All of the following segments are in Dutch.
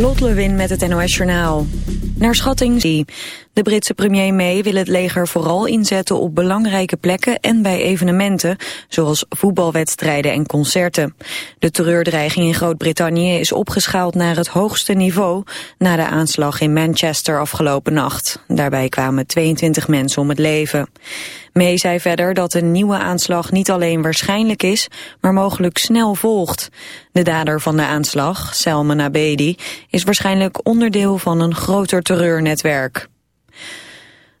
Lot Lewin met het NOS Journaal. Naar schatting de Britse premier May wil het leger vooral inzetten op belangrijke plekken en bij evenementen, zoals voetbalwedstrijden en concerten. De terreurdreiging in Groot-Brittannië is opgeschaald naar het hoogste niveau na de aanslag in Manchester afgelopen nacht. Daarbij kwamen 22 mensen om het leven. May zei verder dat een nieuwe aanslag niet alleen waarschijnlijk is, maar mogelijk snel volgt. De dader van de aanslag, Salman Abedi, is waarschijnlijk onderdeel van een groter terreurnetwerk.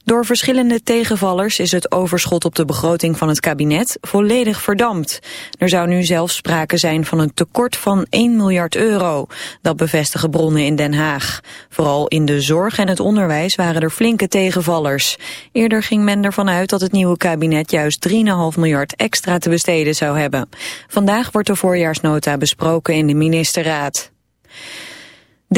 Door verschillende tegenvallers is het overschot op de begroting van het kabinet volledig verdampt. Er zou nu zelfs sprake zijn van een tekort van 1 miljard euro. Dat bevestigen bronnen in Den Haag. Vooral in de zorg en het onderwijs waren er flinke tegenvallers. Eerder ging men ervan uit dat het nieuwe kabinet juist 3,5 miljard extra te besteden zou hebben. Vandaag wordt de voorjaarsnota besproken in de ministerraad.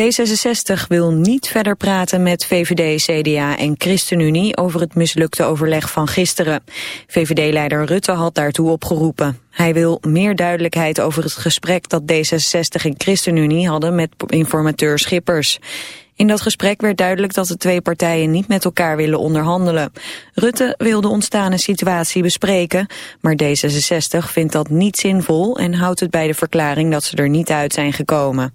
D66 wil niet verder praten met VVD, CDA en ChristenUnie over het mislukte overleg van gisteren. VVD-leider Rutte had daartoe opgeroepen. Hij wil meer duidelijkheid over het gesprek dat D66 en ChristenUnie hadden met informateur Schippers. In dat gesprek werd duidelijk dat de twee partijen niet met elkaar willen onderhandelen. Rutte wil de ontstane situatie bespreken, maar D66 vindt dat niet zinvol en houdt het bij de verklaring dat ze er niet uit zijn gekomen.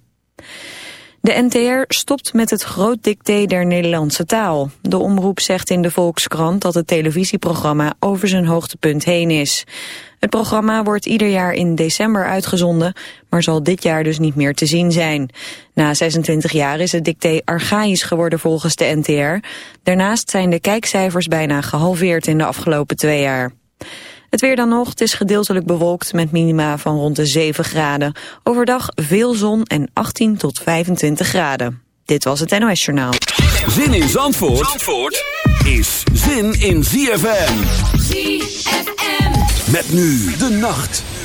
De NTR stopt met het groot dicté der Nederlandse taal. De omroep zegt in de Volkskrant dat het televisieprogramma over zijn hoogtepunt heen is. Het programma wordt ieder jaar in december uitgezonden, maar zal dit jaar dus niet meer te zien zijn. Na 26 jaar is het dicté archaïs geworden volgens de NTR. Daarnaast zijn de kijkcijfers bijna gehalveerd in de afgelopen twee jaar. Het weer dan nog, het is gedeeltelijk bewolkt met minima van rond de 7 graden. Overdag veel zon en 18 tot 25 graden. Dit was het NOS Journaal. Zin in Zandvoort, Zandvoort is zin in ZFM. ZFM. Met nu de nacht.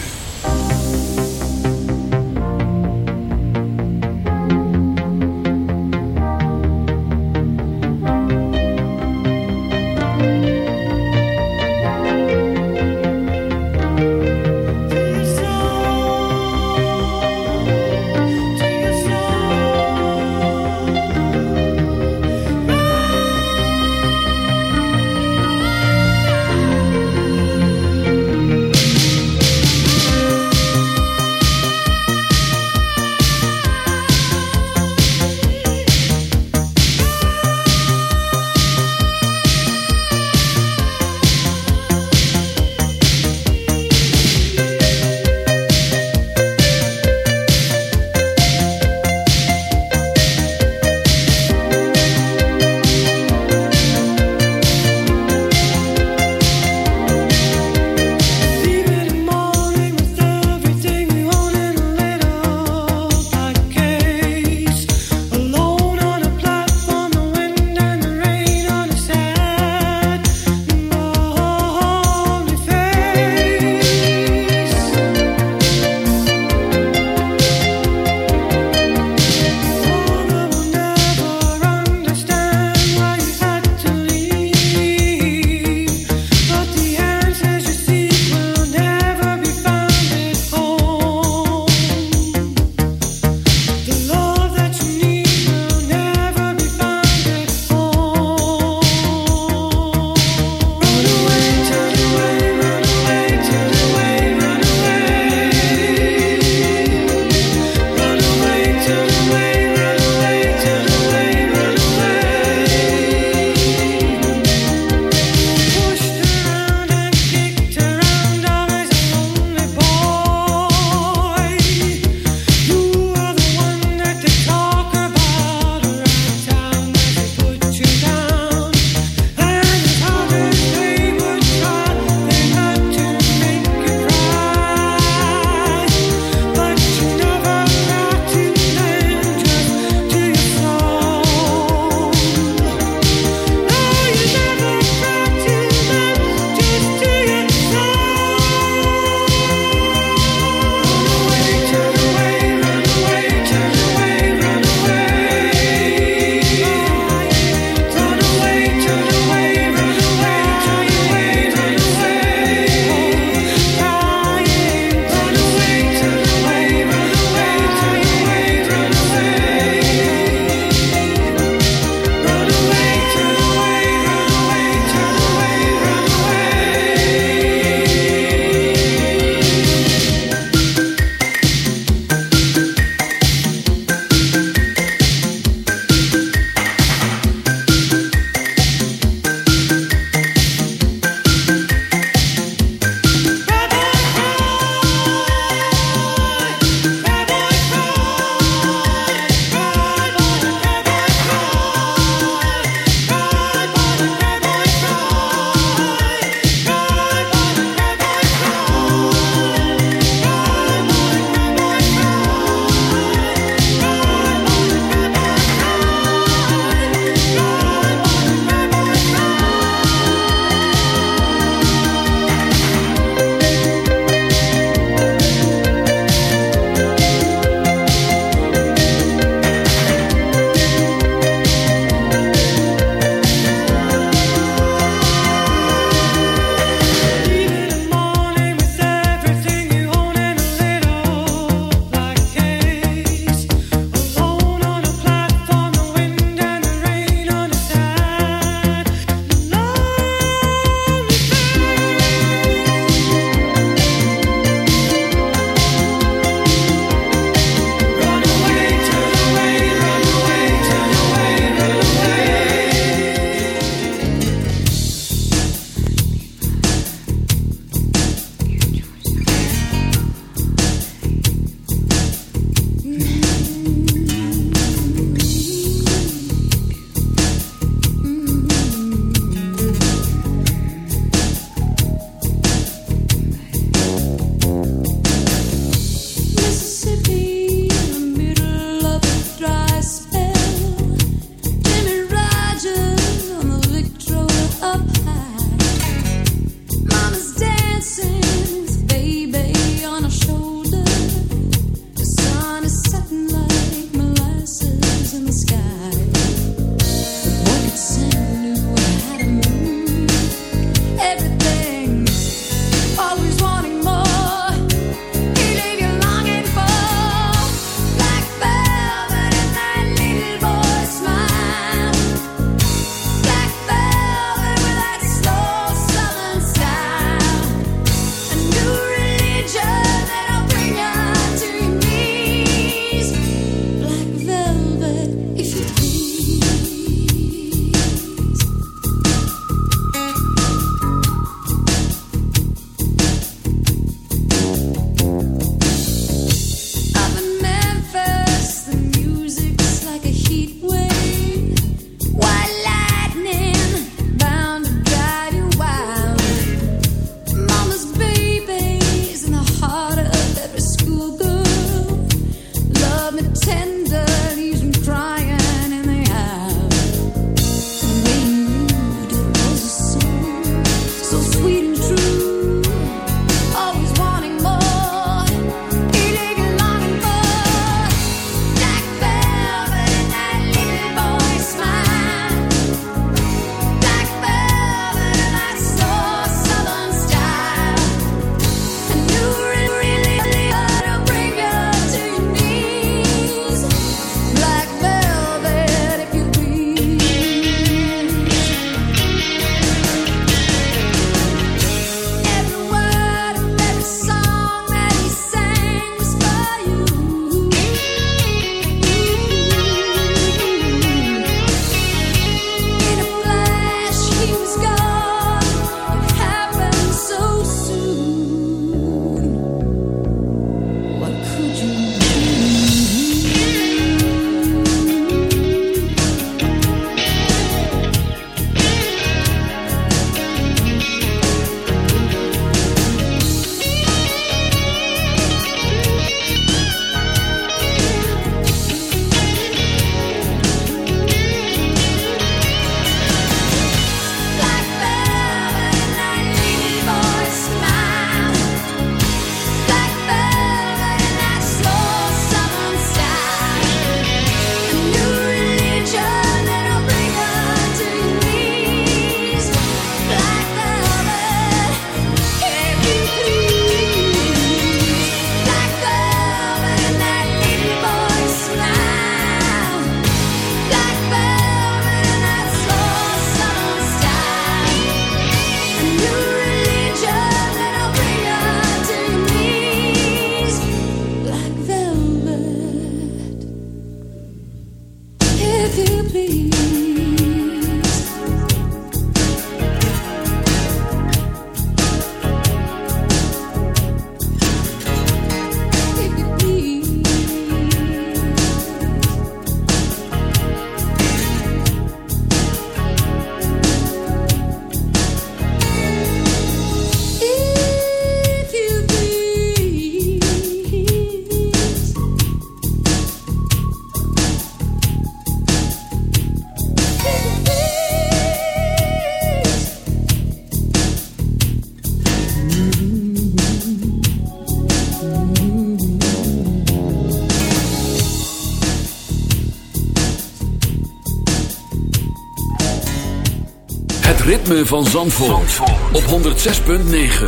Ritme van Zandvoort, op 106.9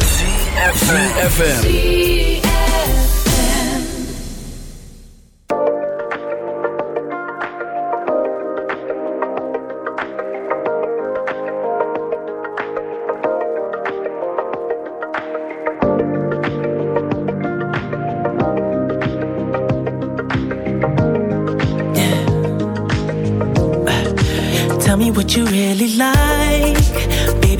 CFFM Tell me what you really like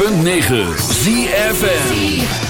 106.9 ZFN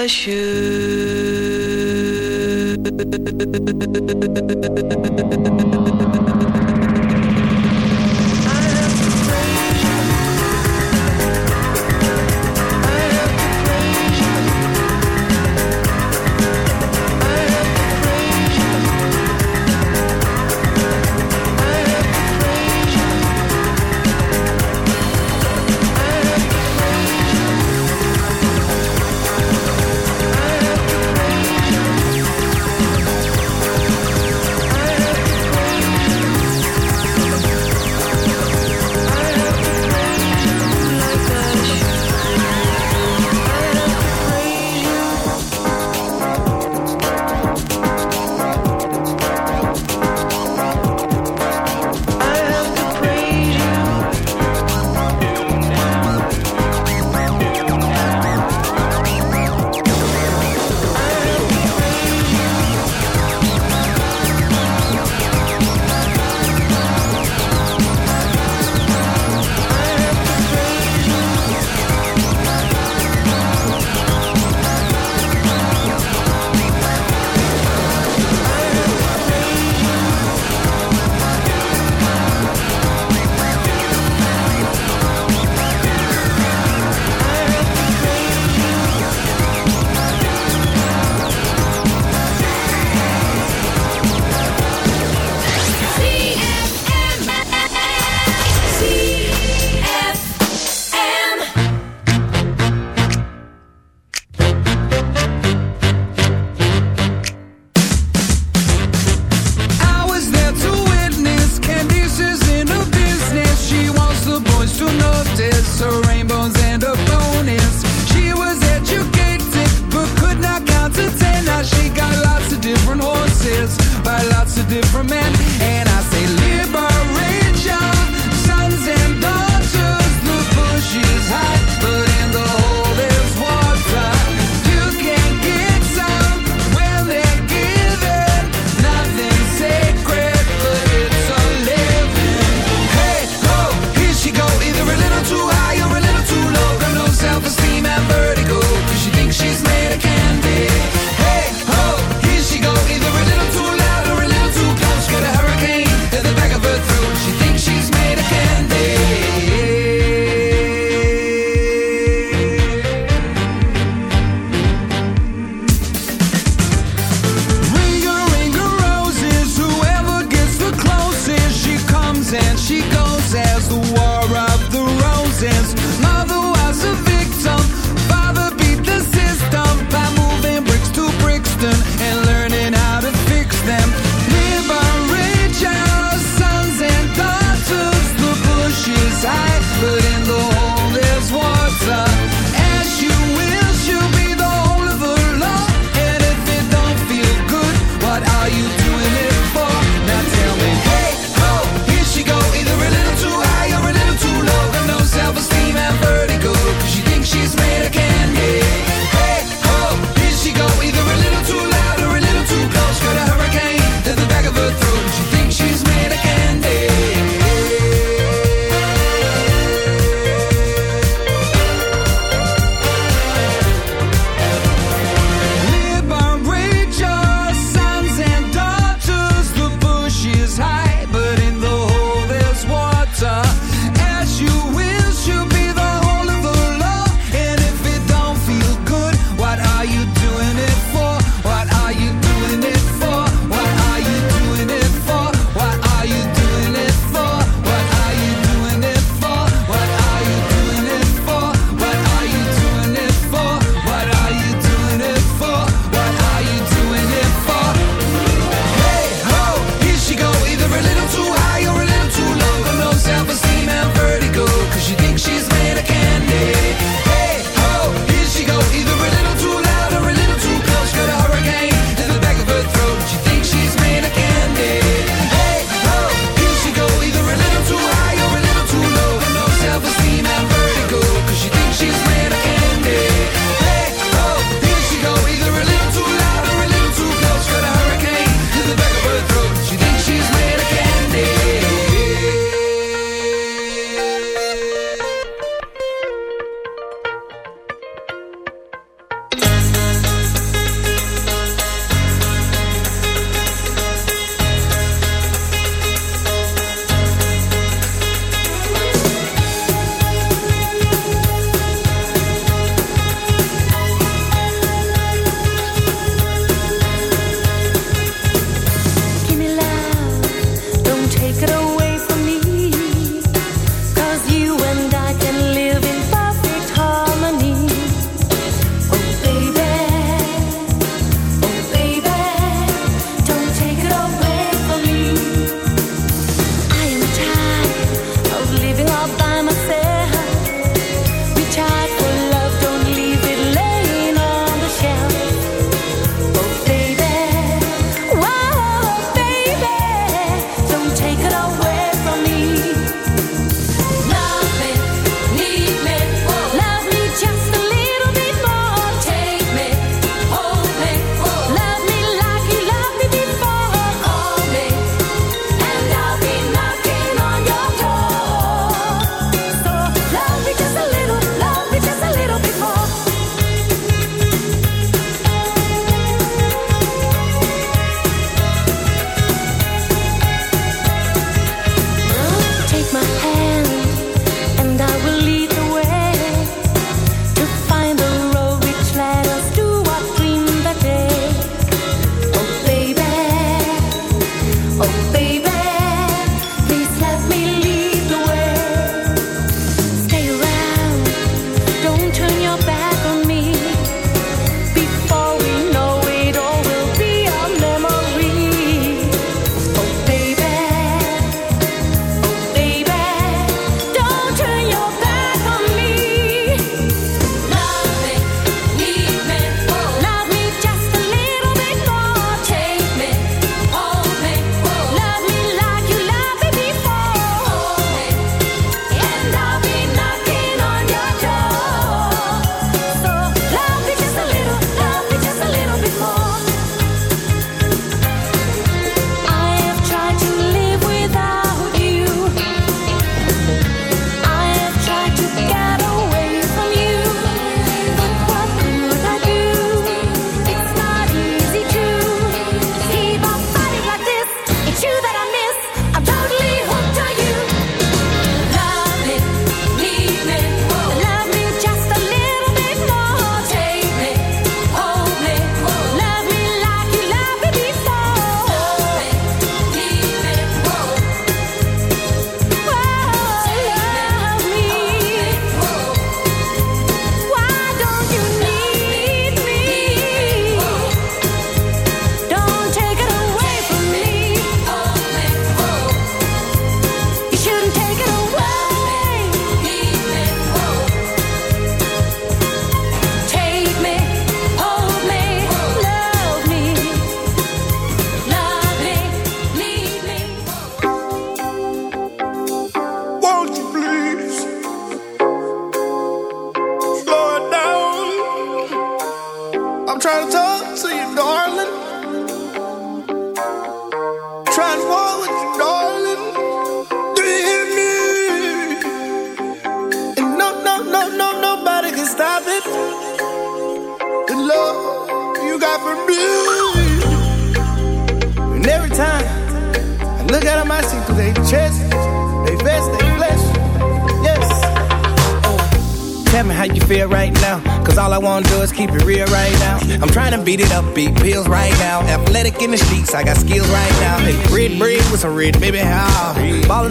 parachute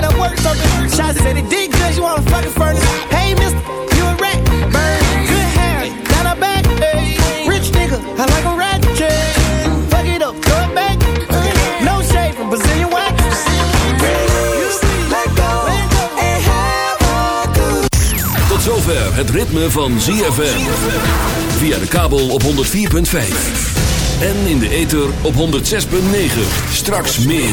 Trying to work something. Shots said it did good, you wanna fucking furnace. Hey, mister, you a rat. Burn, good hair, down her back. Hey, rich nigga, I like a ratchet. Fuck it up, throw it back. No shade from Brazilian wax. A Tot zover het ritme van ZFM. Via de kabel op 104.5. En in de ether op 106.9. Straks meer.